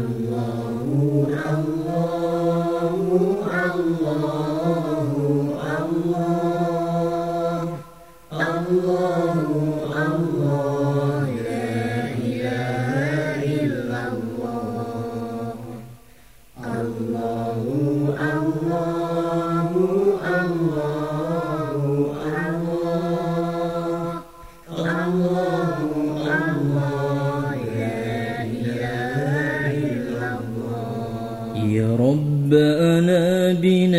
Amen. يا ربنا بنبينا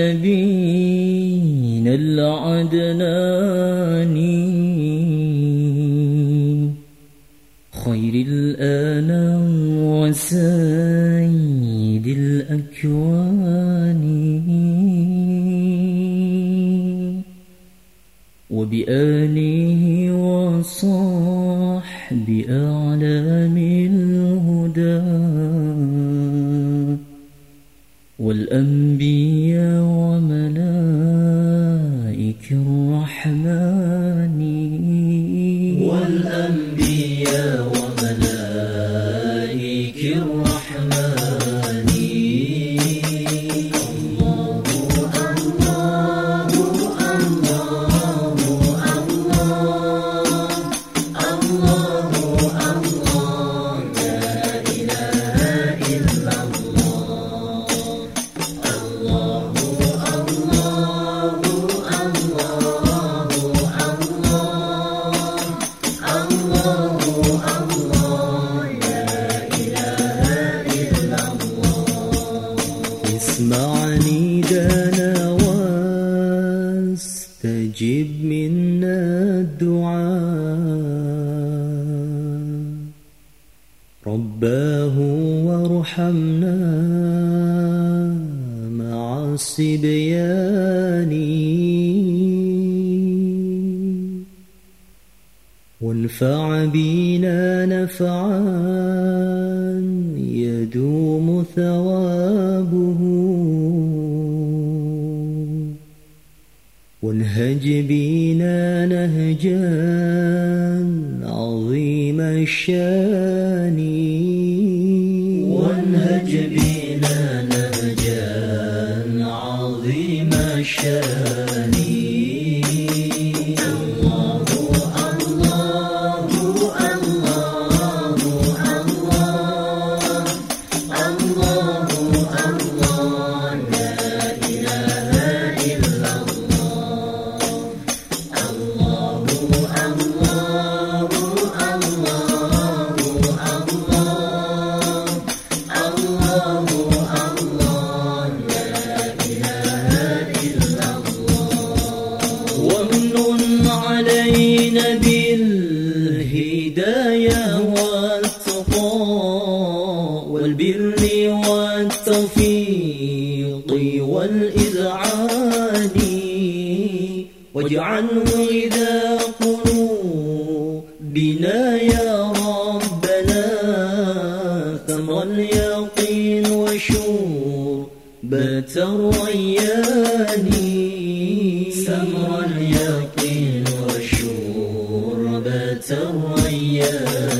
العدناني. خير الآنام وسيد الأكوان. وبآله وصحب أعلام والأنبياء وملائك الرحمن. والأنبياء واستجب منا الدعاء. رباه وارحمنا مع الصبيان. وانفع بنا نفعا يدوم ثوابه. وانهج بنا نهجا عظيم الشان. وانهج بنا نهجا عظيم الشان. ومن علينا بالهداية والتقى والبر والتوفيق والإذعان. واجعله إذا قلوبنا يا ربنا ثمر اليقين وشوربة الريان. سمر الريان